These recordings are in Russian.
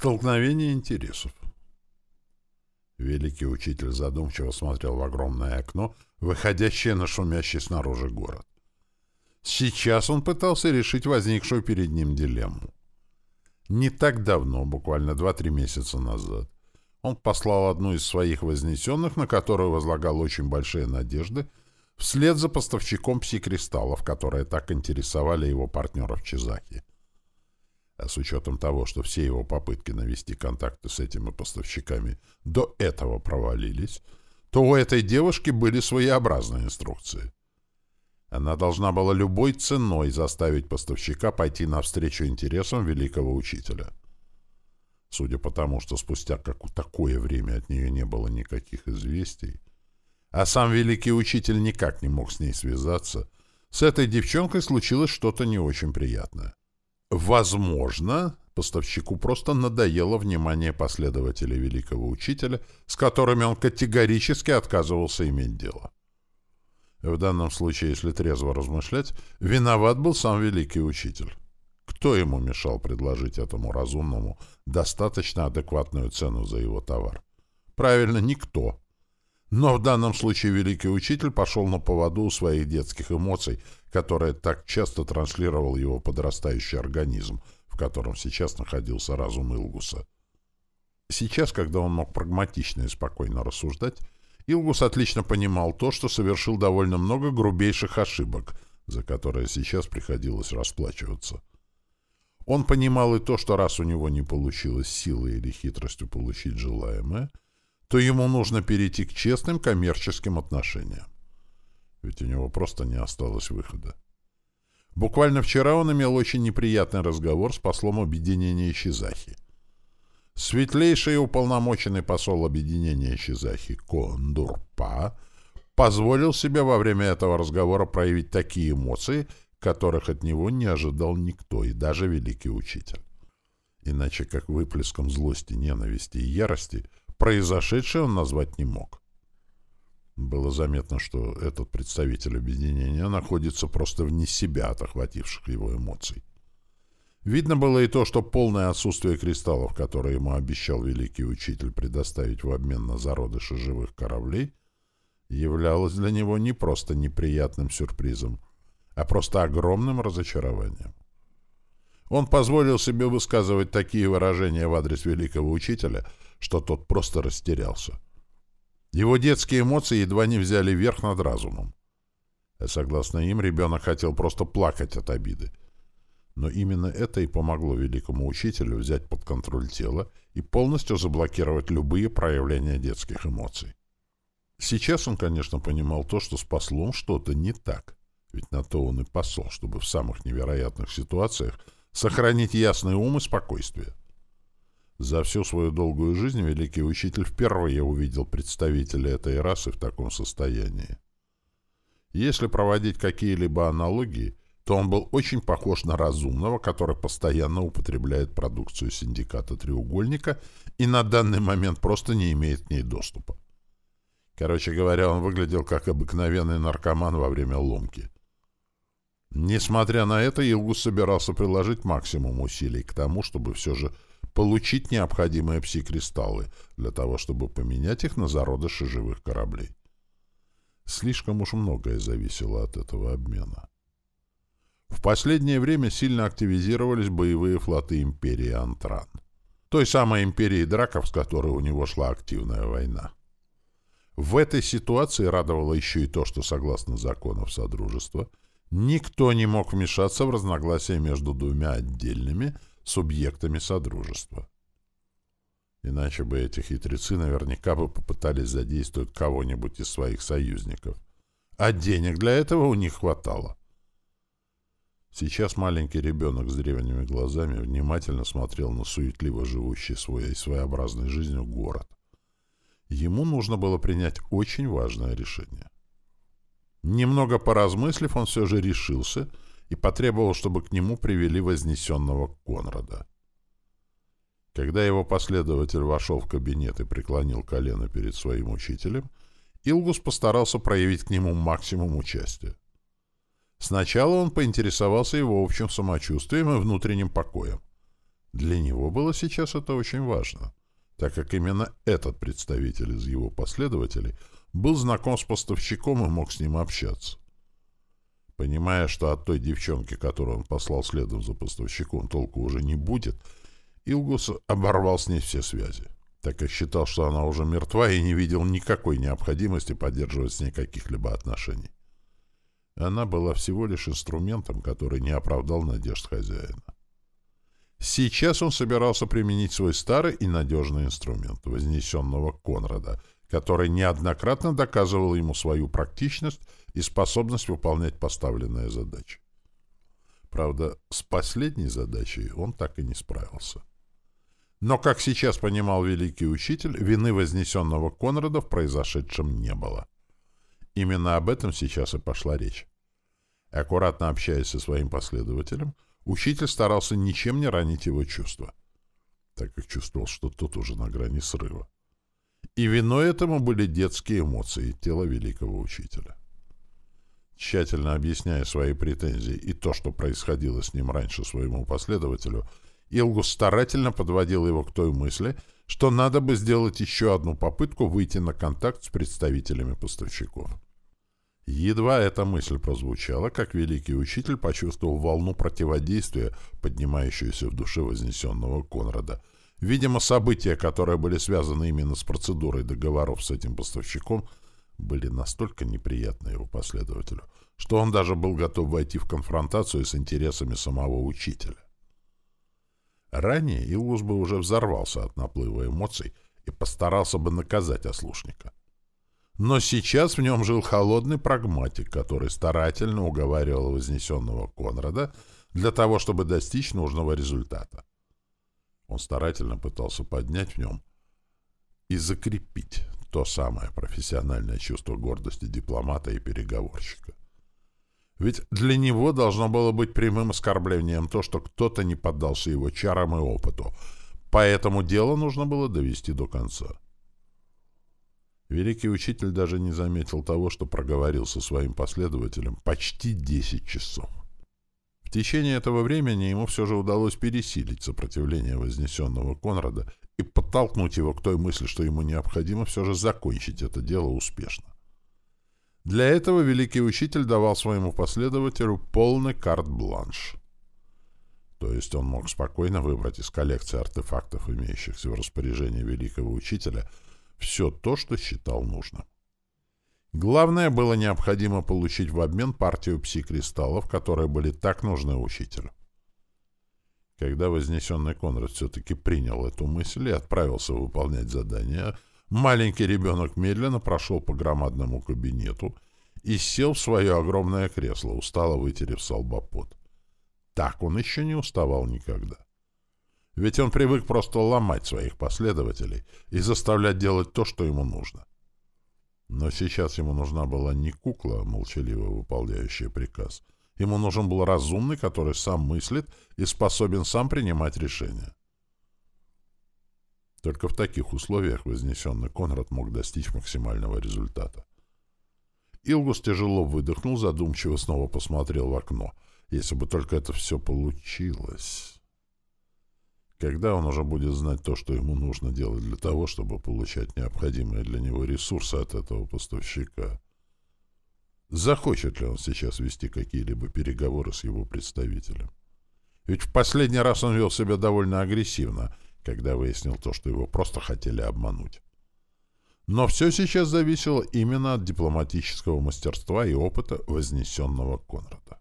Столкновение интересов. Великий учитель задумчиво смотрел в огромное окно, выходящее на шумящий снаружи город. Сейчас он пытался решить возникшую перед ним дилемму. Не так давно, буквально 2-3 месяца назад, он послал одну из своих вознесенных, на которую возлагал очень большие надежды, вслед за поставщиком пси-кристаллов, которые так интересовали его партнеров Чизаки. А с учетом того, что все его попытки навести контакты с этими поставщиками до этого провалились, то у этой девушки были своеобразные инструкции. Она должна была любой ценой заставить поставщика пойти навстречу интересам великого учителя. Судя по тому, что спустя как такое время от нее не было никаких известий, а сам великий учитель никак не мог с ней связаться, с этой девчонкой случилось что-то не очень приятное. Возможно, поставщику просто надоело внимание последователей великого учителя, с которыми он категорически отказывался иметь дело. В данном случае, если трезво размышлять, виноват был сам великий учитель. Кто ему мешал предложить этому разумному достаточно адекватную цену за его товар? Правильно, никто. Но в данном случае великий учитель пошел на поводу у своих детских эмоций, которые так часто транслировал его подрастающий организм, в котором сейчас находился разум Илгуса. Сейчас, когда он мог прагматично и спокойно рассуждать, Илгус отлично понимал то, что совершил довольно много грубейших ошибок, за которые сейчас приходилось расплачиваться. Он понимал и то, что раз у него не получилось силой или хитростью получить желаемое — то ему нужно перейти к честным коммерческим отношениям. Ведь у него просто не осталось выхода. Буквально вчера он имел очень неприятный разговор с послом объединения Ищезахи. Светлейший и уполномоченный посол объединения Ищезахи Кондурпа позволил себе во время этого разговора проявить такие эмоции, которых от него не ожидал никто, и даже великий учитель. Иначе как выплеском злости, ненависти и ярости – Произошедшее он назвать не мог. Было заметно, что этот представитель объединения находится просто вне себя от охвативших его эмоций. Видно было и то, что полное отсутствие кристаллов, которые ему обещал великий учитель предоставить в обмен на зародыши живых кораблей, являлось для него не просто неприятным сюрпризом, а просто огромным разочарованием. Он позволил себе высказывать такие выражения в адрес великого учителя, что тот просто растерялся. Его детские эмоции едва не взяли верх над разумом. А согласно им, ребенок хотел просто плакать от обиды. Но именно это и помогло великому учителю взять под контроль тело и полностью заблокировать любые проявления детских эмоций. Сейчас он, конечно, понимал то, что с послом что-то не так. Ведь на то он и посол, чтобы в самых невероятных ситуациях сохранить ясный ум и спокойствие. За всю свою долгую жизнь великий учитель впервые увидел представителей этой расы в таком состоянии. Если проводить какие-либо аналогии, то он был очень похож на разумного, который постоянно употребляет продукцию синдиката «Треугольника» и на данный момент просто не имеет к ней доступа. Короче говоря, он выглядел как обыкновенный наркоман во время ломки. Несмотря на это, Илгус собирался приложить максимум усилий к тому, чтобы все же получить необходимые пси-кристаллы для того, чтобы поменять их на зародыши живых кораблей. Слишком уж многое зависело от этого обмена. В последнее время сильно активизировались боевые флоты империи Антран. Той самой империи драков, с которой у него шла активная война. В этой ситуации радовало еще и то, что, согласно законам Содружества, никто не мог вмешаться в разногласия между двумя отдельными, субъектами Содружества. Иначе бы эти хитрецы наверняка бы попытались задействовать кого-нибудь из своих союзников. А денег для этого у них хватало. Сейчас маленький ребенок с древними глазами внимательно смотрел на суетливо живущий своей своеобразной жизнью город. Ему нужно было принять очень важное решение. Немного поразмыслив, он все же решился — и потребовал, чтобы к нему привели вознесенного Конрада. Когда его последователь вошел в кабинет и преклонил колено перед своим учителем, Илгус постарался проявить к нему максимум участия. Сначала он поинтересовался его общим самочувствием и внутренним покоем. Для него было сейчас это очень важно, так как именно этот представитель из его последователей был знаком с поставщиком и мог с ним общаться. Понимая, что от той девчонки, которую он послал следом за поставщиком, толку уже не будет, Илгус оборвал с ней все связи, так как считал, что она уже мертва и не видел никакой необходимости поддерживать с ней каких-либо отношений. Она была всего лишь инструментом, который не оправдал надежд хозяина. Сейчас он собирался применить свой старый и надежный инструмент, вознесенного Конрада, который неоднократно доказывал ему свою практичность и способность выполнять поставленные задачи. Правда, с последней задачей он так и не справился. Но, как сейчас понимал великий учитель, вины вознесенного Конрада в произошедшем не было. Именно об этом сейчас и пошла речь. Аккуратно общаясь со своим последователем, Учитель старался ничем не ранить его чувства, так как чувствовал, что тот уже на грани срыва. И виной этому были детские эмоции тела великого учителя. Тщательно объясняя свои претензии и то, что происходило с ним раньше своему последователю, Илгус старательно подводил его к той мысли, что надо бы сделать еще одну попытку выйти на контакт с представителями поставщиков. Едва эта мысль прозвучала, как великий учитель почувствовал волну противодействия, поднимающуюся в душе вознесенного Конрада. Видимо, события, которые были связаны именно с процедурой договоров с этим поставщиком, были настолько неприятны его последователю, что он даже был готов войти в конфронтацию с интересами самого учителя. Ранее Илус бы уже взорвался от наплыва эмоций и постарался бы наказать ослушника. Но сейчас в нем жил холодный прагматик, который старательно уговаривал вознесенного Конрада для того, чтобы достичь нужного результата. Он старательно пытался поднять в нем и закрепить то самое профессиональное чувство гордости дипломата и переговорщика. Ведь для него должно было быть прямым оскорблением то, что кто-то не поддался его чарам и опыту, поэтому дело нужно было довести до конца. Великий учитель даже не заметил того, что проговорил со своим последователем почти 10 часов. В течение этого времени ему все же удалось пересилить сопротивление вознесенного Конрада и подтолкнуть его к той мысли, что ему необходимо все же закончить это дело успешно. Для этого великий учитель давал своему последователю полный карт-бланш. То есть он мог спокойно выбрать из коллекции артефактов, имеющихся в распоряжении великого учителя – все то, что считал нужным. Главное было необходимо получить в обмен партию пси-кристаллов, которые были так нужны учителю. Когда вознесенный Конрад все-таки принял эту мысль и отправился выполнять задание, маленький ребенок медленно прошел по громадному кабинету и сел в свое огромное кресло, устало вытерев салбопот. Так он еще не уставал никогда. Ведь он привык просто ломать своих последователей и заставлять делать то, что ему нужно. Но сейчас ему нужна была не кукла, молчаливо выполняющая приказ. Ему нужен был разумный, который сам мыслит и способен сам принимать решения. Только в таких условиях вознесенный Конрад мог достичь максимального результата. Илгус тяжело выдохнул, задумчиво снова посмотрел в окно. Если бы только это все получилось... Когда он уже будет знать то, что ему нужно делать для того, чтобы получать необходимые для него ресурсы от этого поставщика? Захочет ли он сейчас вести какие-либо переговоры с его представителем? Ведь в последний раз он вел себя довольно агрессивно, когда выяснил то, что его просто хотели обмануть. Но все сейчас зависело именно от дипломатического мастерства и опыта вознесенного Конрада.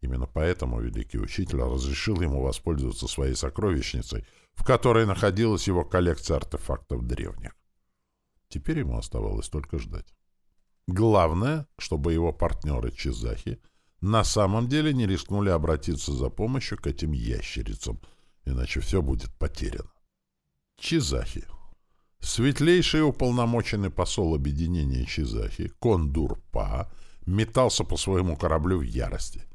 Именно поэтому великий учитель разрешил ему воспользоваться своей сокровищницей, в которой находилась его коллекция артефактов древних. Теперь ему оставалось только ждать. Главное, чтобы его партнеры Чизахи на самом деле не рискнули обратиться за помощью к этим ящерицам, иначе все будет потеряно. Чизахи. Светлейший уполномоченный посол объединения Чизахи, Кондурпа, метался по своему кораблю в ярости.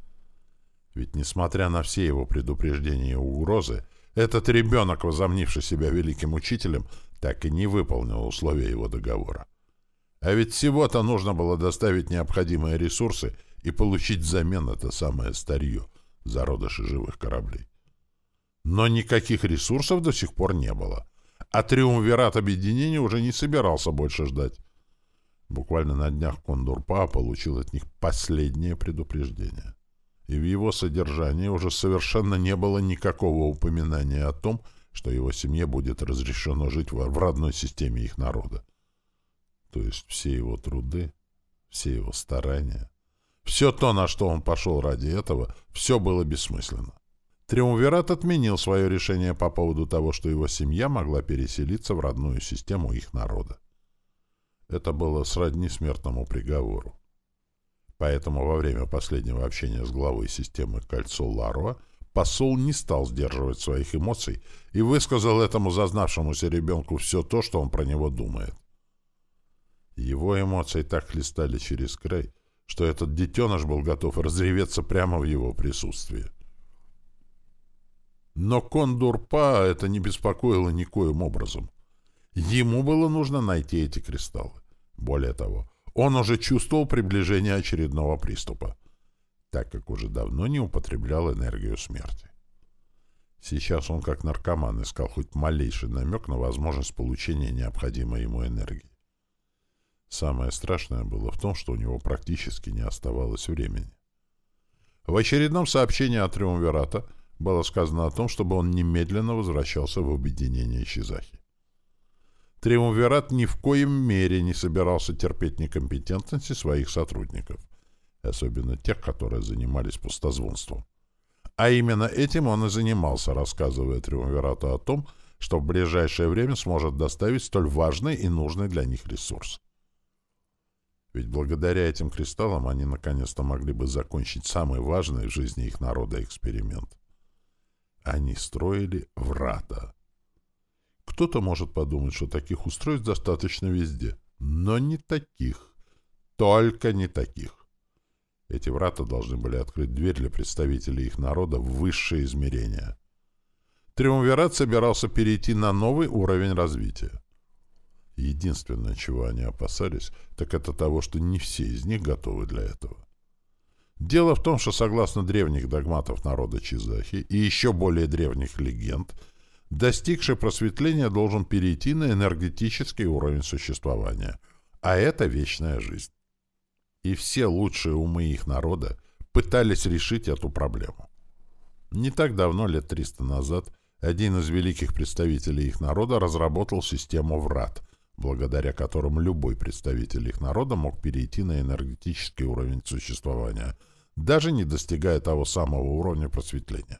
Ведь, несмотря на все его предупреждения и угрозы, этот ребенок, возомнивший себя великим учителем, так и не выполнил условия его договора. А ведь всего-то нужно было доставить необходимые ресурсы и получить взамен это самое старье, зародыши живых кораблей. Но никаких ресурсов до сих пор не было. А Триумвират Объединения уже не собирался больше ждать. Буквально на днях Кондурпа получил от них последнее предупреждение. И в его содержании уже совершенно не было никакого упоминания о том, что его семье будет разрешено жить в родной системе их народа. То есть все его труды, все его старания, все то, на что он пошел ради этого, все было бессмысленно. Триумвират отменил свое решение по поводу того, что его семья могла переселиться в родную систему их народа. Это было сродни смертному приговору. Поэтому во время последнего общения с главой системы «Кольцо Ларуа» посол не стал сдерживать своих эмоций и высказал этому зазнавшемуся ребенку все то, что он про него думает. Его эмоции так хлестали через край, что этот детеныш был готов разреветься прямо в его присутствии. Но Кондурпа это не беспокоило никоим образом. Ему было нужно найти эти кристаллы. Более того, он уже чувствовал приближение очередного приступа, так как уже давно не употреблял энергию смерти. Сейчас он, как наркоман, искал хоть малейший намек на возможность получения необходимой ему энергии. Самое страшное было в том, что у него практически не оставалось времени. В очередном сообщении от Триумвирата было сказано о том, чтобы он немедленно возвращался в объединение Щизахи. Триумвират ни в коем мере не собирался терпеть некомпетентности своих сотрудников, особенно тех, которые занимались пустозвонством. А именно этим он и занимался, рассказывая Триумвирату о том, что в ближайшее время сможет доставить столь важный и нужный для них ресурс. Ведь благодаря этим кристаллам они наконец-то могли бы закончить самый важный в жизни их народа эксперимент. Они строили врата. Кто-то может подумать, что таких устройств достаточно везде. Но не таких. Только не таких. Эти врата должны были открыть дверь для представителей их народа в высшее измерение. Триумвират собирался перейти на новый уровень развития. Единственное, чего они опасались, так это того, что не все из них готовы для этого. Дело в том, что согласно древних догматов народа Чизахи и еще более древних легенд, достигший просветления должен перейти на энергетический уровень существования, а это вечная жизнь. И все лучшие умы их народа пытались решить эту проблему. Не так давно, лет 300 назад, один из великих представителей их народа разработал систему врат, благодаря которым любой представитель их народа мог перейти на энергетический уровень существования, даже не достигая того самого уровня просветления.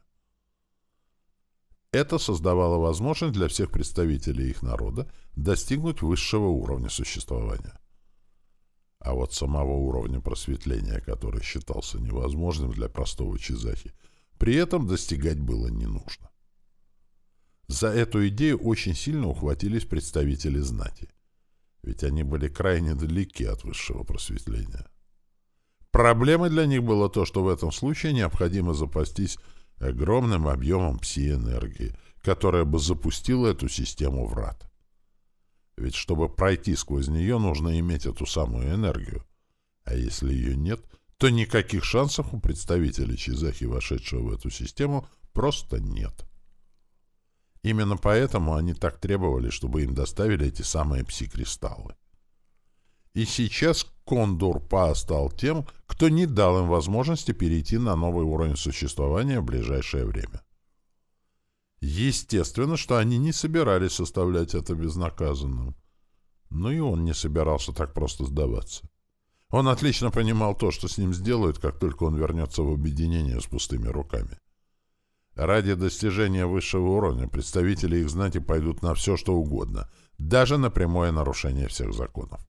Это создавало возможность для всех представителей их народа достигнуть высшего уровня существования. А вот самого уровня просветления, который считался невозможным для простого чизахи, при этом достигать было не нужно. За эту идею очень сильно ухватились представители знати, ведь они были крайне далеки от высшего просветления. Проблемой для них было то, что в этом случае необходимо запастись огромным объемом пси-энергии, которая бы запустила эту систему врат. Ведь чтобы пройти сквозь нее, нужно иметь эту самую энергию. А если ее нет, то никаких шансов у представителей Чизахи, вошедшего в эту систему, просто нет. Именно поэтому они так требовали, чтобы им доставили эти самые пси-кристаллы. И сейчас Кондор Па стал тем, кто не дал им возможности перейти на новый уровень существования в ближайшее время. Естественно, что они не собирались составлять это безнаказанным. Но и он не собирался так просто сдаваться. Он отлично понимал то, что с ним сделают, как только он вернется в объединение с пустыми руками. Ради достижения высшего уровня представители их знати пойдут на все, что угодно, даже на прямое нарушение всех законов.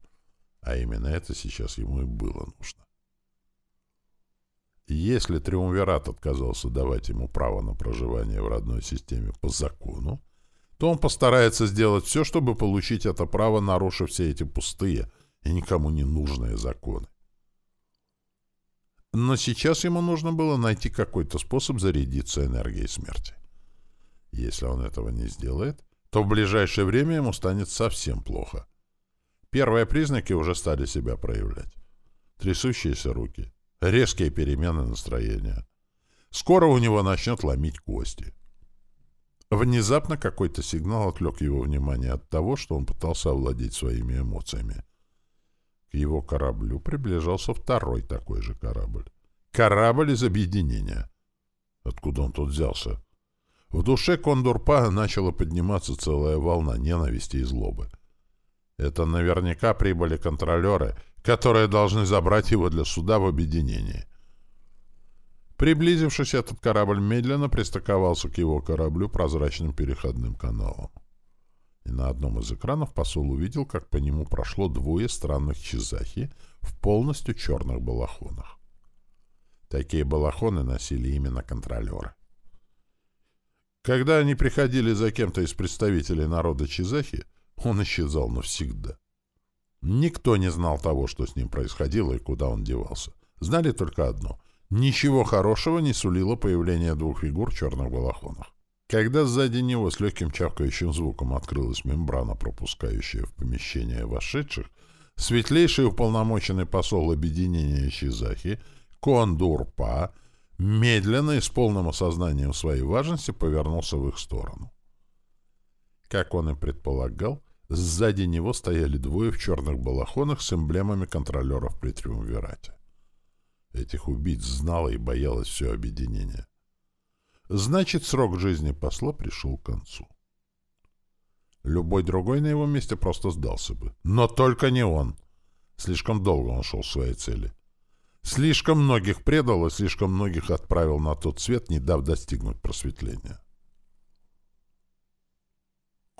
А именно это сейчас ему и было нужно. Если Триумвират отказался давать ему право на проживание в родной системе по закону, то он постарается сделать все, чтобы получить это право, нарушив все эти пустые и никому не нужные законы. Но сейчас ему нужно было найти какой-то способ зарядиться энергией смерти. Если он этого не сделает, то в ближайшее время ему станет совсем плохо. Первые признаки уже стали себя проявлять. Трясущиеся руки, резкие перемены настроения. Скоро у него начнет ломить кости. Внезапно какой-то сигнал отвлек его внимание от того, что он пытался овладеть своими эмоциями. К его кораблю приближался второй такой же корабль. Корабль из объединения. Откуда он тут взялся? В душе Кондурпа начала подниматься целая волна ненависти и злобы. Это наверняка прибыли контролеры, которые должны забрать его для суда в объединении. Приблизившись, этот корабль медленно пристыковался к его кораблю прозрачным переходным каналом. И на одном из экранов посол увидел, как по нему прошло двое странных чизахи в полностью черных балахонах. Такие балахоны носили именно контролеры. Когда они приходили за кем-то из представителей народа Чизахи, он исчезал навсегда. Никто не знал того, что с ним происходило и куда он девался. Знали только одно — Ничего хорошего не сулило появление двух фигур в черных балахонах. Когда сзади него с легким чавкающим звуком открылась мембрана, пропускающая в помещение вошедших, светлейший уполномоченный посол объединения Щизахи, Кондурпа, медленно и с полным осознанием своей важности повернулся в их сторону. Как он и предполагал, сзади него стояли двое в черных балахонах с эмблемами контролеров при Триумвирате. Этих убийц знало и боялось все объединение. Значит, срок жизни посла пришел к концу. Любой другой на его месте просто сдался бы. Но только не он. Слишком долго он шел к своей цели. Слишком многих предал и слишком многих отправил на тот свет, не дав достигнуть просветления.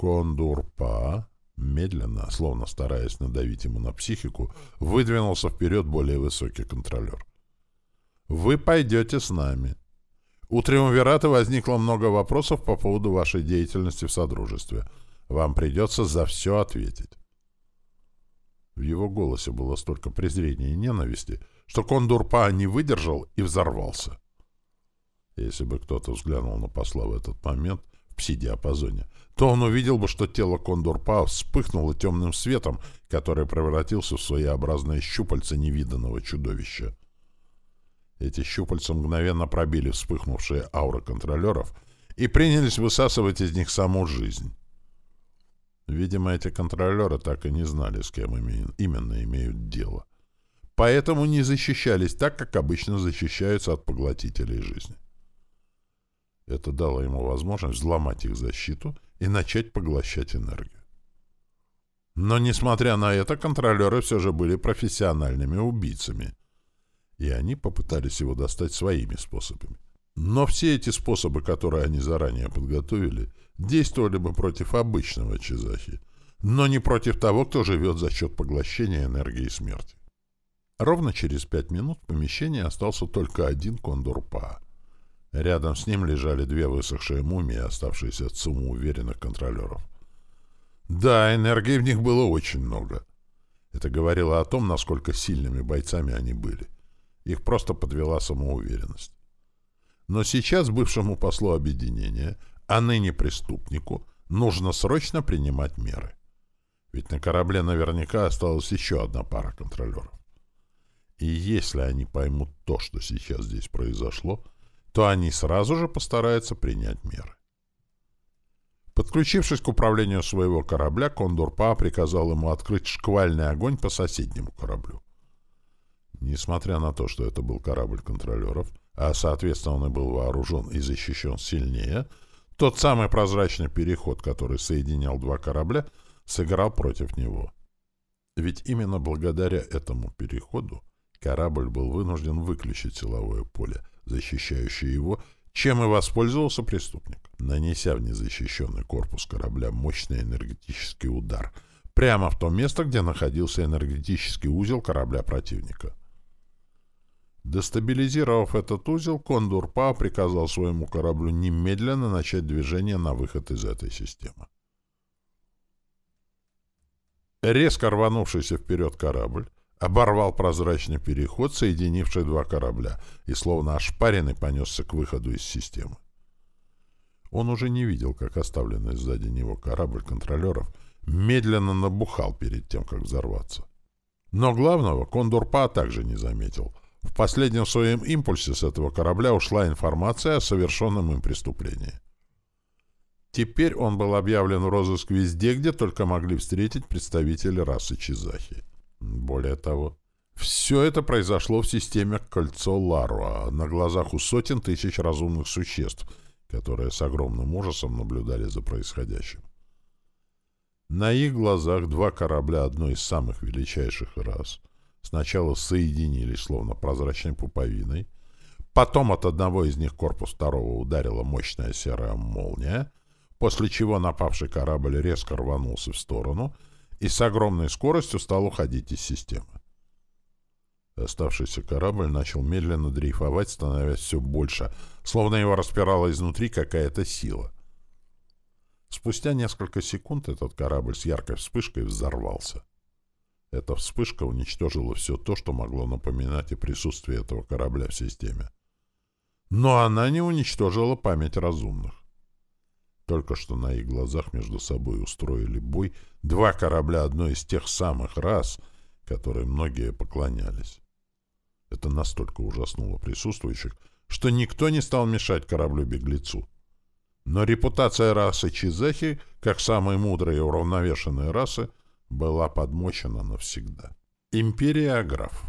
Кондурпа, медленно, словно стараясь надавить ему на психику, выдвинулся вперед более высокий контролер. Вы пойдете с нами. У Триумвирата возникло много вопросов по поводу вашей деятельности в Содружестве. Вам придется за все ответить. В его голосе было столько презрения и ненависти, что Кондурпа не выдержал и взорвался. Если бы кто-то взглянул на посла в этот момент в пси-диапазоне, то он увидел бы, что тело Кондурпа вспыхнуло темным светом, который превратился в своеобразное щупальце невиданного чудовища. Эти щупальца мгновенно пробили вспыхнувшие ауры контролеров и принялись высасывать из них саму жизнь. Видимо, эти контролеры так и не знали, с кем именно имеют дело. Поэтому не защищались так, как обычно защищаются от поглотителей жизни. Это дало ему возможность взломать их защиту и начать поглощать энергию. Но, несмотря на это, контролеры все же были профессиональными убийцами — и они попытались его достать своими способами. Но все эти способы, которые они заранее подготовили, действовали бы против обычного Чизахи, но не против того, кто живет за счет поглощения энергии смерти. Ровно через пять минут в помещении остался только один кондор-па. Рядом с ним лежали две высохшие мумии, оставшиеся от самоуверенных контролеров. Да, энергии в них было очень много. Это говорило о том, насколько сильными бойцами они были. Их просто подвела самоуверенность. Но сейчас бывшему послу объединения, а ныне преступнику, нужно срочно принимать меры. Ведь на корабле наверняка осталась еще одна пара контролеров. И если они поймут то, что сейчас здесь произошло, то они сразу же постараются принять меры. Подключившись к управлению своего корабля, Кондор-Па приказал ему открыть шквальный огонь по соседнему кораблю. Несмотря на то, что это был корабль контролеров, а, соответственно, он и был вооружен и защищен сильнее, тот самый прозрачный переход, который соединял два корабля, сыграл против него. Ведь именно благодаря этому переходу корабль был вынужден выключить силовое поле, защищающее его, чем и воспользовался преступник, нанеся в незащищенный корпус корабля мощный энергетический удар прямо в то место, где находился энергетический узел корабля противника. Дестабилизировав этот узел, Кондурпа приказал своему кораблю немедленно начать движение на выход из этой системы. Резко рванувшийся вперед корабль оборвал прозрачный переход, соединивший два корабля, и словно ошпаренный понесся к выходу из системы. Он уже не видел, как оставленный сзади него корабль контролеров медленно набухал перед тем, как взорваться. Но главного Кондурпа также не заметил — в последнем своем импульсе с этого корабля ушла информация о совершенном им преступлении. Теперь он был объявлен в розыск везде, где только могли встретить представители расы Чизахи. Более того, все это произошло в системе «Кольцо Ларуа» на глазах у сотен тысяч разумных существ, которые с огромным ужасом наблюдали за происходящим. На их глазах два корабля одной из самых величайших рас сначала соединились, словно прозрачной пуповиной, потом от одного из них корпус второго ударила мощная серая молния, после чего напавший корабль резко рванулся в сторону и с огромной скоростью стал уходить из системы. Оставшийся корабль начал медленно дрейфовать, становясь все больше, словно его распирала изнутри какая-то сила. Спустя несколько секунд этот корабль с яркой вспышкой взорвался. Эта вспышка уничтожила все то, что могло напоминать о присутствии этого корабля в системе. Но она не уничтожила память разумных. Только что на их глазах между собой устроили бой два корабля одной из тех самых рас, которой многие поклонялись. Это настолько ужаснуло присутствующих, что никто не стал мешать кораблю-беглецу. Но репутация расы Чизахи, как самой мудрой и уравновешенной расы, была подмочена навсегда. Империя Аграф.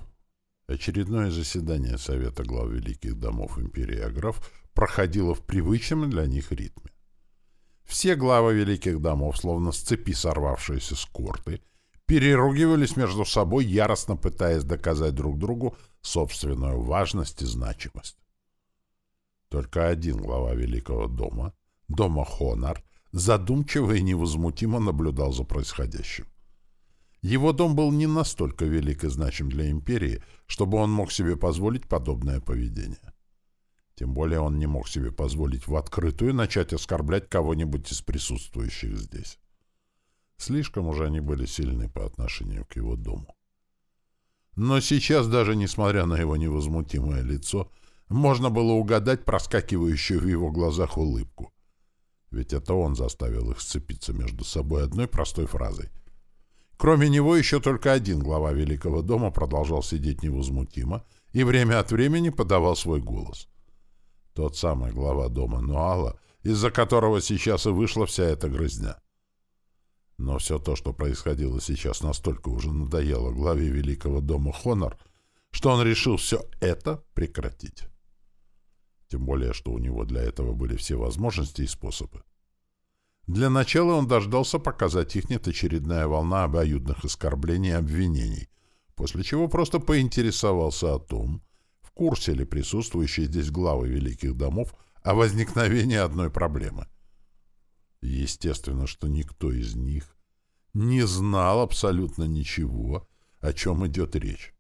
Очередное заседание Совета глав Великих домов Империи Аграф проходило в привычном для них ритме. Все главы Великих домов, словно с цепи сорвавшиеся корты, переругивались между собой, яростно пытаясь доказать друг другу собственную важность и значимость. Только один глава Великого дома — дома Хонар задумчиво и невозмутимо наблюдал за происходящим. Его дом был не настолько велик и значим для империи, чтобы он мог себе позволить подобное поведение. Тем более он не мог себе позволить в открытую начать оскорблять кого-нибудь из присутствующих здесь. Слишком уже они были сильны по отношению к его дому. Но сейчас, даже несмотря на его невозмутимое лицо, можно было угадать проскакивающую в его глазах улыбку. Ведь это он заставил их сцепиться между собой одной простой фразой. Кроме него еще только один глава Великого дома продолжал сидеть невозмутимо и время от времени подавал свой голос. Тот самый глава дома Нуала, из-за которого сейчас и вышла вся эта грызня. Но все то, что происходило сейчас, настолько уже надоело главе Великого дома Хонор, что он решил все это прекратить. Тем более, что у него для этого были все возможности и способы. Для начала он дождался, пока затихнет очередная волна обоюдных оскорблений и обвинений, после чего просто поинтересовался о том, курсе ли присутствующие здесь главы великих домов о возникновении одной проблемы. Естественно, что никто из них не знал абсолютно ничего, о чем идет речь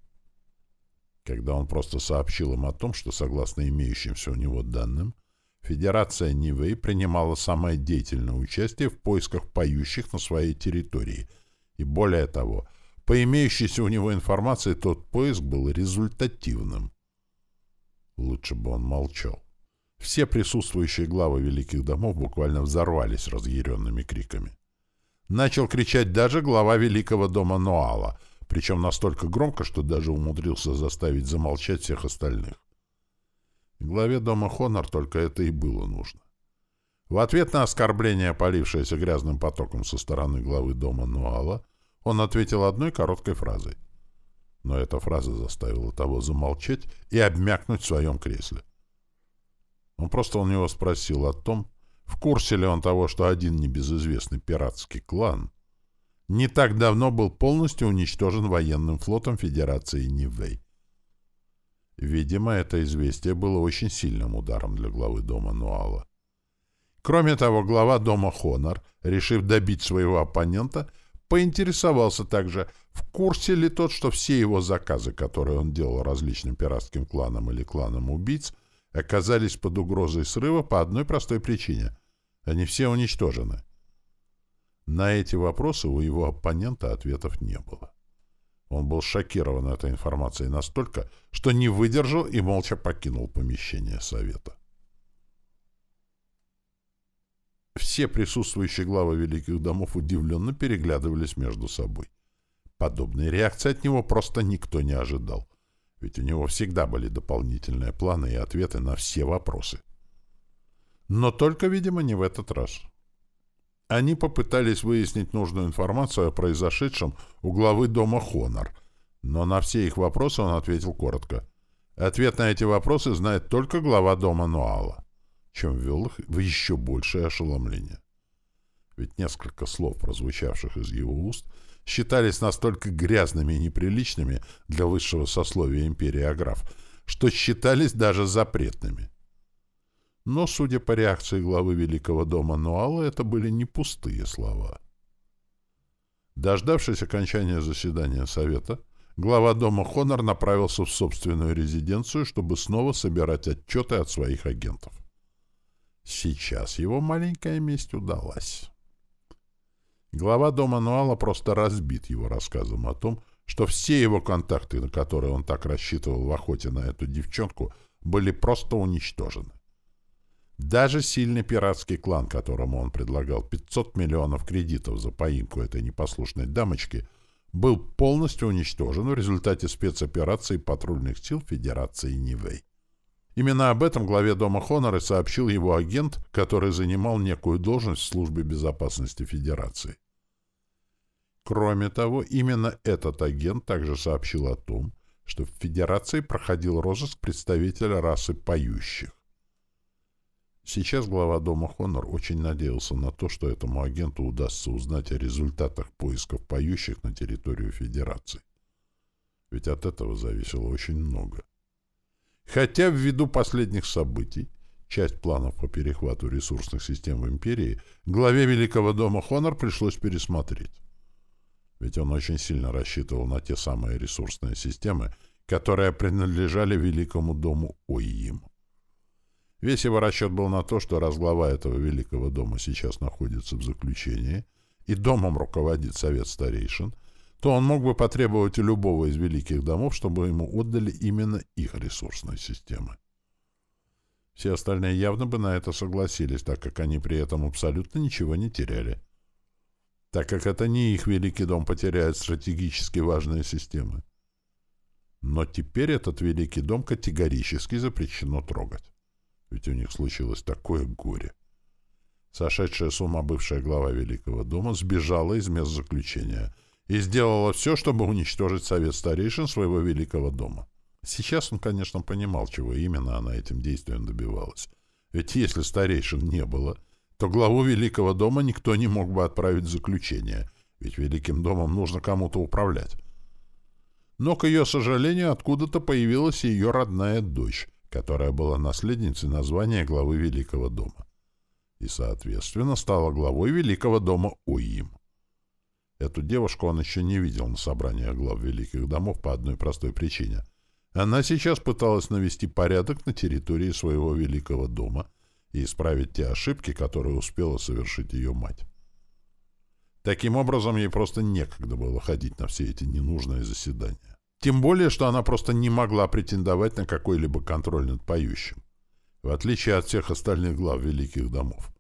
когда он просто сообщил им о том, что, согласно имеющимся у него данным, Федерация Нивэй принимала самое деятельное участие в поисках поющих на своей территории. И более того, по имеющейся у него информации, тот поиск был результативным. Лучше бы он молчал. Все присутствующие главы великих домов буквально взорвались разъяренными криками. Начал кричать даже глава великого дома Ноала — причем настолько громко, что даже умудрился заставить замолчать всех остальных. Главе дома Хонор только это и было нужно. В ответ на оскорбление, полившееся грязным потоком со стороны главы дома Нуала, он ответил одной короткой фразой. Но эта фраза заставила того замолчать и обмякнуть в своем кресле. Он просто у него спросил о том, в курсе ли он того, что один небезызвестный пиратский клан не так давно был полностью уничтожен военным флотом Федерации Нивэй. Видимо, это известие было очень сильным ударом для главы дома Нуала. Кроме того, глава дома Хонор, решив добить своего оппонента, поинтересовался также, в курсе ли тот, что все его заказы, которые он делал различным пиратским кланам или кланам убийц, оказались под угрозой срыва по одной простой причине. Они все уничтожены. На эти вопросы у его оппонента ответов не было. Он был шокирован этой информацией настолько, что не выдержал и молча покинул помещение совета. Все присутствующие главы великих домов удивленно переглядывались между собой. Подобной реакции от него просто никто не ожидал, ведь у него всегда были дополнительные планы и ответы на все вопросы. Но только, видимо, не в этот раз. Они попытались выяснить нужную информацию о произошедшем у главы дома Хонор, но на все их вопросы он ответил коротко. Ответ на эти вопросы знает только глава дома Нуала, чем ввел их в еще большее ошеломление. Ведь несколько слов, прозвучавших из его уст, считались настолько грязными и неприличными для высшего сословия империи Аграф, что считались даже запретными. Но, судя по реакции главы Великого дома Нуала, это были не пустые слова. Дождавшись окончания заседания Совета, глава дома Хонор направился в собственную резиденцию, чтобы снова собирать отчеты от своих агентов. Сейчас его маленькая месть удалась. Глава дома Нуала просто разбит его рассказом о том, что все его контакты, на которые он так рассчитывал в охоте на эту девчонку, были просто уничтожены. Даже сильный пиратский клан, которому он предлагал 500 миллионов кредитов за поимку этой непослушной дамочки, был полностью уничтожен в результате спецоперации патрульных сил Федерации Нивэй. Именно об этом главе Дома Хонора сообщил его агент, который занимал некую должность в службе безопасности Федерации. Кроме того, именно этот агент также сообщил о том, что в Федерации проходил розыск представителя расы поющих. Сейчас глава Дома Хонор очень надеялся на то, что этому агенту удастся узнать о результатах поисков поющих на территорию Федерации. Ведь от этого зависело очень много. Хотя ввиду последних событий, часть планов по перехвату ресурсных систем в Империи, главе Великого Дома Хонор пришлось пересмотреть. Ведь он очень сильно рассчитывал на те самые ресурсные системы, которые принадлежали Великому Дому Ойим. Весь его расчет был на то, что раз глава этого великого дома сейчас находится в заключении и домом руководит совет старейшин, то он мог бы потребовать у любого из великих домов, чтобы ему отдали именно их ресурсные системы. Все остальные явно бы на это согласились, так как они при этом абсолютно ничего не теряли. Так как это не их великий дом потеряет стратегически важные системы. Но теперь этот великий дом категорически запрещено трогать ведь у них случилось такое горе. Сошедшая с ума бывшая глава Великого дома сбежала из мест заключения и сделала все, чтобы уничтожить совет старейшин своего Великого дома. Сейчас он, конечно, понимал, чего именно она этим действием добивалась. Ведь если старейшин не было, то главу Великого дома никто не мог бы отправить в заключение, ведь Великим домом нужно кому-то управлять. Но, к ее сожалению, откуда-то появилась ее родная дочь, которая была наследницей названия главы Великого дома и, соответственно, стала главой Великого дома Уим. Эту девушку он еще не видел на собраниях глав Великих домов по одной простой причине. Она сейчас пыталась навести порядок на территории своего Великого дома и исправить те ошибки, которые успела совершить ее мать. Таким образом, ей просто некогда было ходить на все эти ненужные заседания. Тем более, что она просто не могла претендовать на какой-либо контроль над поющим, в отличие от всех остальных глав великих домов.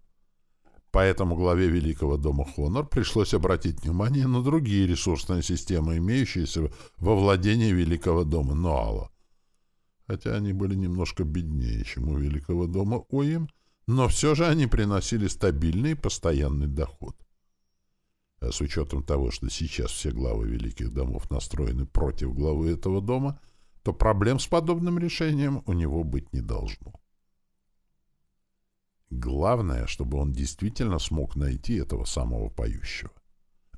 Поэтому главе Великого дома Хонор пришлось обратить внимание на другие ресурсные системы, имеющиеся во владении Великого дома Ноала. Хотя они были немножко беднее, чем у Великого дома Оим, но все же они приносили стабильный и постоянный доход. А с учетом того, что сейчас все главы великих домов настроены против главы этого дома, то проблем с подобным решением у него быть не должно. Главное, чтобы он действительно смог найти этого самого поющего.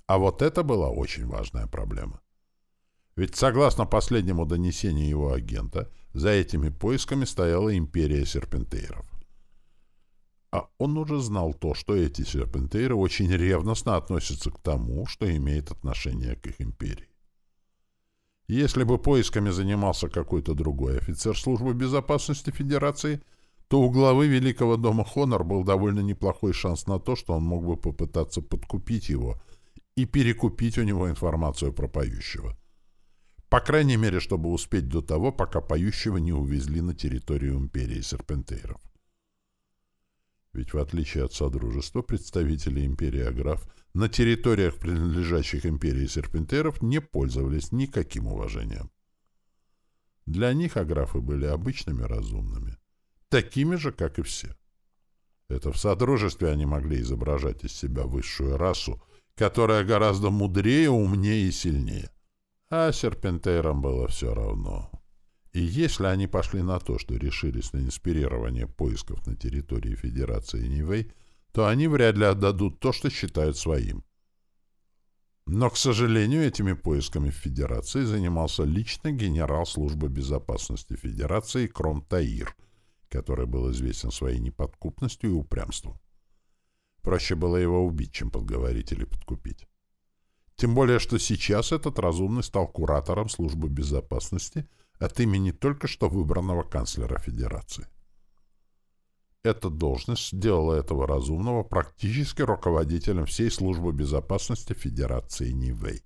А вот это была очень важная проблема. Ведь согласно последнему донесению его агента, за этими поисками стояла империя серпентейров. А он уже знал то, что эти серпентейры очень ревностно относятся к тому, что имеет отношение к их империи. Если бы поисками занимался какой-то другой офицер службы безопасности Федерации, то у главы Великого дома Хонор был довольно неплохой шанс на то, что он мог бы попытаться подкупить его и перекупить у него информацию про поющего. По крайней мере, чтобы успеть до того, пока поющего не увезли на территорию империи серпентейров. Ведь в отличие от Содружества, представители империи Аграф на территориях, принадлежащих империи серпентеров, не пользовались никаким уважением. Для них аграфы были обычными разумными, такими же, как и все. Это в Содружестве они могли изображать из себя высшую расу, которая гораздо мудрее, умнее и сильнее. А серпентейрам было все равно. И если они пошли на то, что решились на инспирирование поисков на территории Федерации Нивэй, то они вряд ли отдадут то, что считают своим. Но, к сожалению, этими поисками в Федерации занимался лично генерал службы безопасности Федерации Кром Таир, который был известен своей неподкупностью и упрямством. Проще было его убить, чем подговорить или подкупить. Тем более, что сейчас этот разумный стал куратором службы безопасности от имени только что выбранного канцлера Федерации. Эта должность сделала этого разумного практически руководителем всей службы безопасности Федерации Нивэй.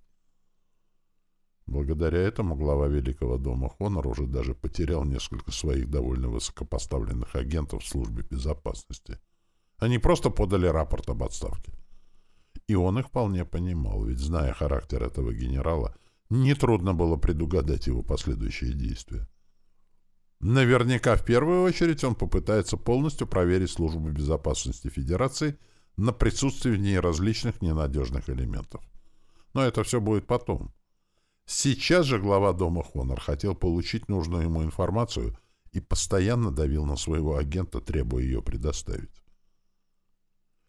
Благодаря этому глава Великого дома Хонор уже даже потерял несколько своих довольно высокопоставленных агентов в службе безопасности. Они просто подали рапорт об отставке. И он их вполне понимал, ведь, зная характер этого генерала, нетрудно было предугадать его последующие действия. Наверняка в первую очередь он попытается полностью проверить службу безопасности Федерации на присутствие в ней различных ненадежных элементов. Но это все будет потом. Сейчас же глава дома Хонор хотел получить нужную ему информацию и постоянно давил на своего агента, требуя ее предоставить.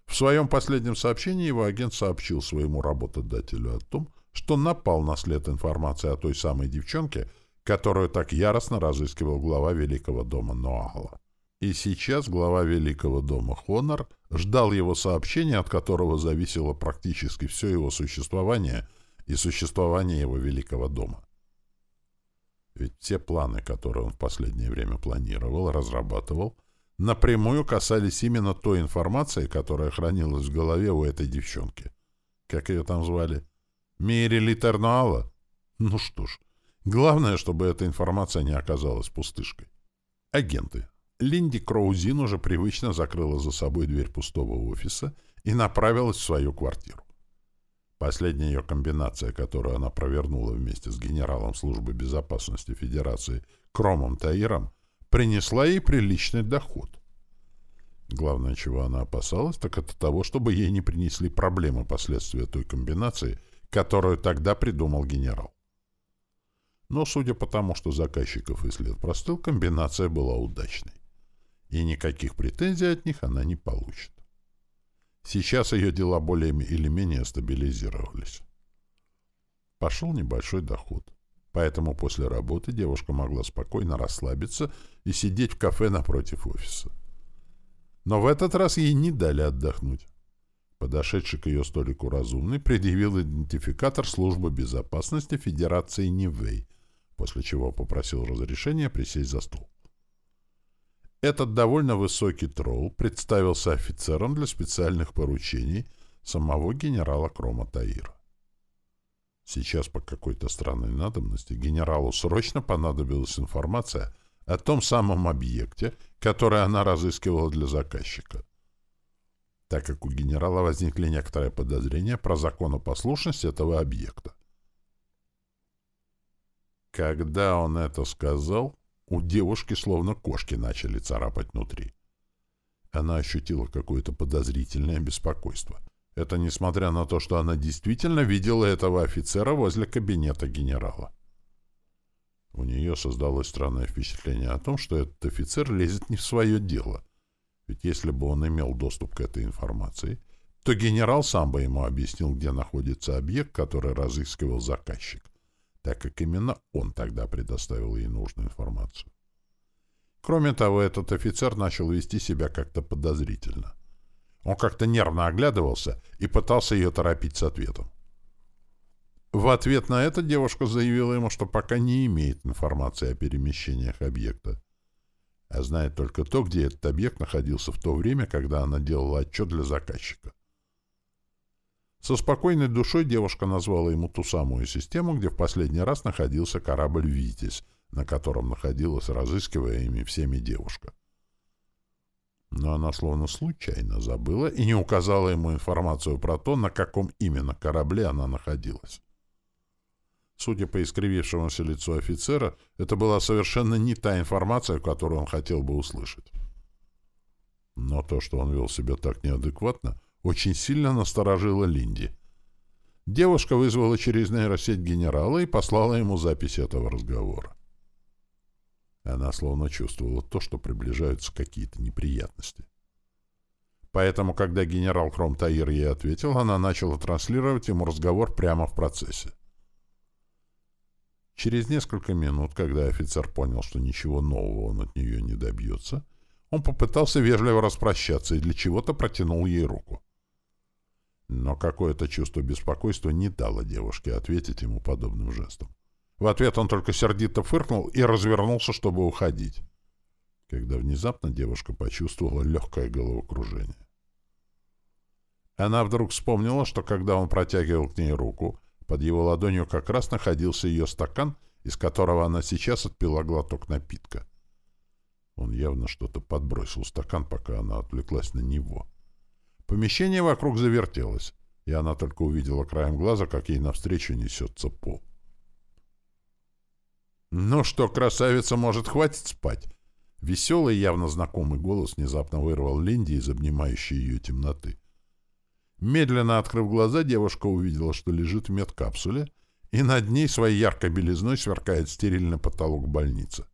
В своем последнем сообщении его агент сообщил своему работодателю о том, что напал на след информации о той самой девчонке, которую так яростно разыскивал глава Великого дома Ноахла. И сейчас глава Великого дома Хонор ждал его сообщения, от которого зависело практически все его существование и существование его Великого дома. Ведь все планы, которые он в последнее время планировал, разрабатывал, напрямую касались именно той информации, которая хранилась в голове у этой девчонки. Как ее там звали? Мири Литернуала? Ну что ж, Главное, чтобы эта информация не оказалась пустышкой. Агенты. Линди Кроузин уже привычно закрыла за собой дверь пустого офиса и направилась в свою квартиру. Последняя ее комбинация, которую она провернула вместе с генералом службы безопасности Федерации Кромом Таиром, принесла ей приличный доход. Главное, чего она опасалась, так это того, чтобы ей не принесли проблемы последствия той комбинации, которую тогда придумал генерал. Но, судя по тому, что заказчиков и след простыл, комбинация была удачной. И никаких претензий от них она не получит. Сейчас ее дела более или менее стабилизировались. Пошел небольшой доход. Поэтому после работы девушка могла спокойно расслабиться и сидеть в кафе напротив офиса. Но в этот раз ей не дали отдохнуть. Подошедший к ее столику разумный предъявил идентификатор службы безопасности Федерации Нивэй, после чего попросил разрешения присесть за стол. Этот довольно высокий тролл представился офицером для специальных поручений самого генерала Крома Таира. Сейчас по какой-то странной надобности генералу срочно понадобилась информация о том самом объекте, который она разыскивала для заказчика. Так как у генерала возникли некоторые подозрения про законопослушность этого объекта. Когда он это сказал, у девушки словно кошки начали царапать внутри. Она ощутила какое-то подозрительное беспокойство. Это несмотря на то, что она действительно видела этого офицера возле кабинета генерала. У нее создалось странное впечатление о том, что этот офицер лезет не в свое дело. Ведь если бы он имел доступ к этой информации, то генерал сам бы ему объяснил, где находится объект, который разыскивал заказчик так как именно он тогда предоставил ей нужную информацию. Кроме того, этот офицер начал вести себя как-то подозрительно. Он как-то нервно оглядывался и пытался ее торопить с ответом. В ответ на это девушка заявила ему, что пока не имеет информации о перемещениях объекта, а знает только то, где этот объект находился в то время, когда она делала отчет для заказчика. Со спокойной душой девушка назвала ему ту самую систему, где в последний раз находился корабль «Витязь», на котором находилась разыскиваемая всеми девушка. Но она словно случайно забыла и не указала ему информацию про то, на каком именно корабле она находилась. Судя по искривившемуся лицу офицера, это была совершенно не та информация, которую он хотел бы услышать. Но то, что он вел себя так неадекватно, очень сильно насторожило Линди. Девушка вызвала через нейросеть генерала и послала ему запись этого разговора. Она словно чувствовала то, что приближаются какие-то неприятности. Поэтому, когда генерал Кромтаир ей ответил, она начала транслировать ему разговор прямо в процессе. Через несколько минут, когда офицер понял, что ничего нового он от нее не добьется, он попытался вежливо распрощаться и для чего-то протянул ей руку. Но какое-то чувство беспокойства не дало девушке ответить ему подобным жестом. В ответ он только сердито фыркнул и развернулся, чтобы уходить. Когда внезапно девушка почувствовала легкое головокружение. Она вдруг вспомнила, что когда он протягивал к ней руку, под его ладонью как раз находился ее стакан, из которого она сейчас отпила глоток напитка. Он явно что-то подбросил стакан, пока она отвлеклась на него. Помещение вокруг завертелось, и она только увидела краем глаза, как ей навстречу несется пол. «Ну что, красавица, может, хватит спать?» Веселый, явно знакомый голос внезапно вырвал Линди из обнимающей ее темноты. Медленно открыв глаза, девушка увидела, что лежит в медкапсуле, и над ней своей яркой белизной сверкает стерильный потолок больницы.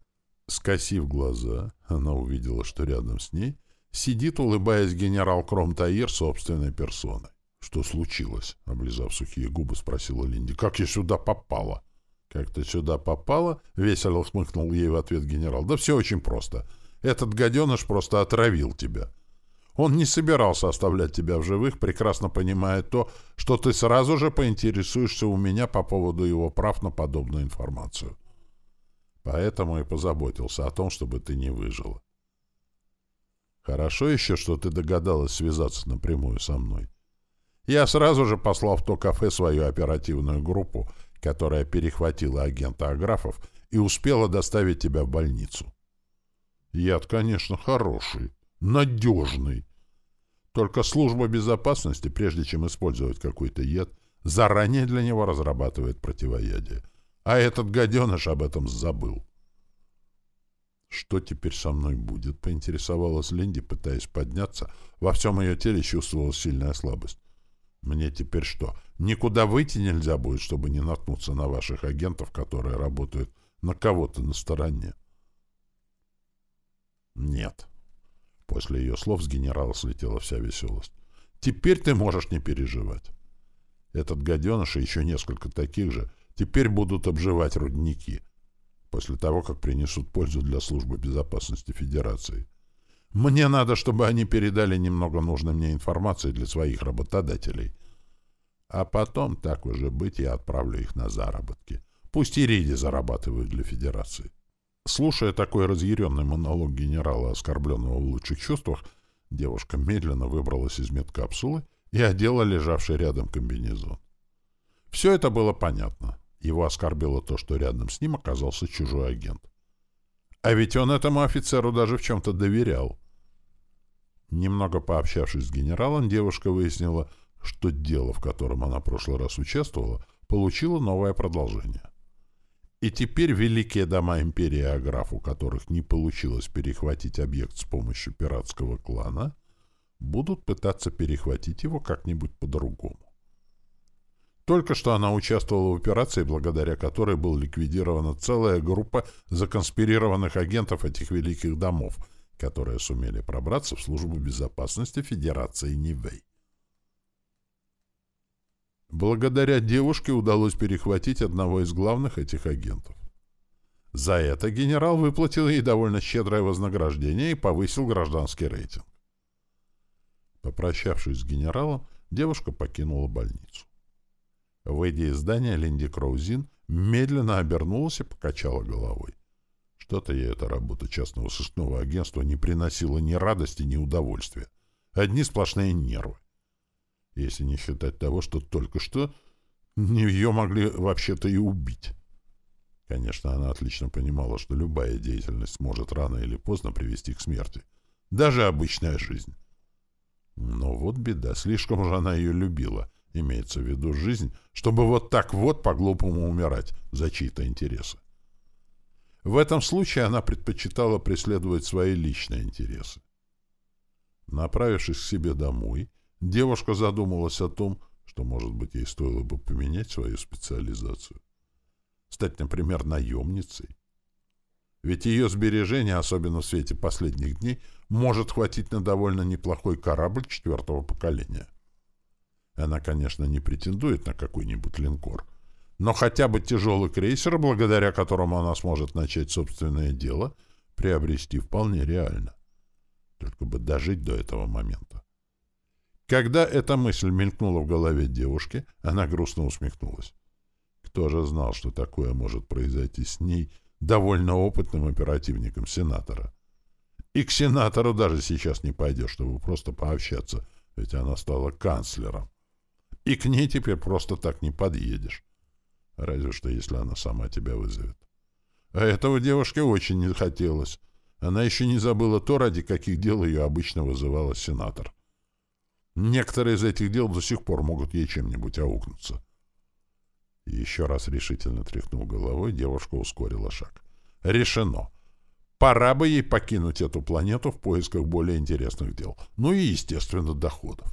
Скосив глаза, она увидела, что рядом с ней сидит, улыбаясь генерал Кромтаир собственной персоной. «Что случилось?» — облизав сухие губы, спросила Линди. «Как я сюда попала?» «Как ты сюда попала?» — весело смыкнул ей в ответ генерал. «Да все очень просто. Этот гаденыш просто отравил тебя. Он не собирался оставлять тебя в живых, прекрасно понимая то, что ты сразу же поинтересуешься у меня по поводу его прав на подобную информацию. Поэтому и позаботился о том, чтобы ты не выжила. Хорошо еще, что ты догадалась связаться напрямую со мной. Я сразу же послал в то кафе свою оперативную группу, которая перехватила агента Аграфов и успела доставить тебя в больницу. Яд, конечно, хороший, надежный. Только служба безопасности, прежде чем использовать какой-то яд, заранее для него разрабатывает противоядие. А этот гаденыш об этом забыл. «Что теперь со мной будет?» — поинтересовалась Линди, пытаясь подняться. Во всем ее теле чувствовалась сильная слабость. «Мне теперь что, никуда выйти нельзя будет, чтобы не наткнуться на ваших агентов, которые работают на кого-то на стороне?» «Нет», После ее слов с генерала слетела вся веселость. «Теперь ты можешь не переживать. Этот гаденыш и еще несколько таких же теперь будут обживать рудники после того, как принесут пользу для службы безопасности Федерации. Мне надо, чтобы они передали немного нужной мне информации для своих работодателей. А потом, так уже быть, я отправлю их на заработки. Пусть и Риди зарабатывают для Федерации. Слушая такой разъяренный монолог генерала, оскорбленного в лучших чувствах, девушка медленно выбралась из медкапсулы и одела лежавший рядом комбинезон. Все это было понятно. Его оскорбило то, что рядом с ним оказался чужой агент. А ведь он этому офицеру даже в чем-то доверял. Немного пообщавшись с генералом, девушка выяснила, что дело, в котором она в прошлый раз участвовала, получило новое продолжение. И теперь великие дома империи Аграф, у которых не получилось перехватить объект с помощью пиратского клана, будут пытаться перехватить его как-нибудь по-другому. Только что она участвовала в операции, благодаря которой была ликвидирована целая группа законспирированных агентов этих великих домов, которые сумели пробраться в службу безопасности Федерации Нивей. Благодаря девушке удалось перехватить одного из главных этих агентов. За это генерал выплатил ей довольно щедрое вознаграждение и повысил гражданский рейтинг. Попрощавшись с генералом, девушка покинула больницу. Выйдя из здания, Линди Кроузин медленно обернулась и покачала головой. Что-то ей эта работа частного сыскного агентства не приносила ни радости, ни удовольствия. Одни сплошные нервы если не считать того, что только что ее могли вообще-то и убить. Конечно, она отлично понимала, что любая деятельность может рано или поздно привести к смерти. Даже обычная жизнь. Но вот беда, слишком же она ее любила, имеется в виду жизнь, чтобы вот так вот по-глупому умирать за чьи-то интересы. В этом случае она предпочитала преследовать свои личные интересы. Направившись к себе домой, девушка задумалась о том, что, может быть, ей стоило бы поменять свою специализацию. Стать, например, наемницей. Ведь ее сбережения, особенно в свете последних дней, может хватить на довольно неплохой корабль четвертого поколения. Она, конечно, не претендует на какой-нибудь линкор, но хотя бы тяжелый крейсер, благодаря которому она сможет начать собственное дело, приобрести вполне реально. Только бы дожить до этого момента. Когда эта мысль мелькнула в голове девушки, она грустно усмехнулась. Кто же знал, что такое может произойти с ней, довольно опытным оперативником сенатора? И к сенатору даже сейчас не пойдешь, чтобы просто пообщаться, ведь она стала канцлером. И к ней теперь просто так не подъедешь. Разве что, если она сама тебя вызовет. А этого девушке очень не хотелось. Она еще не забыла то, ради каких дел ее обычно вызывала сенатор. Некоторые из этих дел до сих пор могут ей чем-нибудь аукнуться. Еще раз решительно тряхнув головой, девушка ускорила шаг. Решено. Пора бы ей покинуть эту планету в поисках более интересных дел. Ну и, естественно, доходов.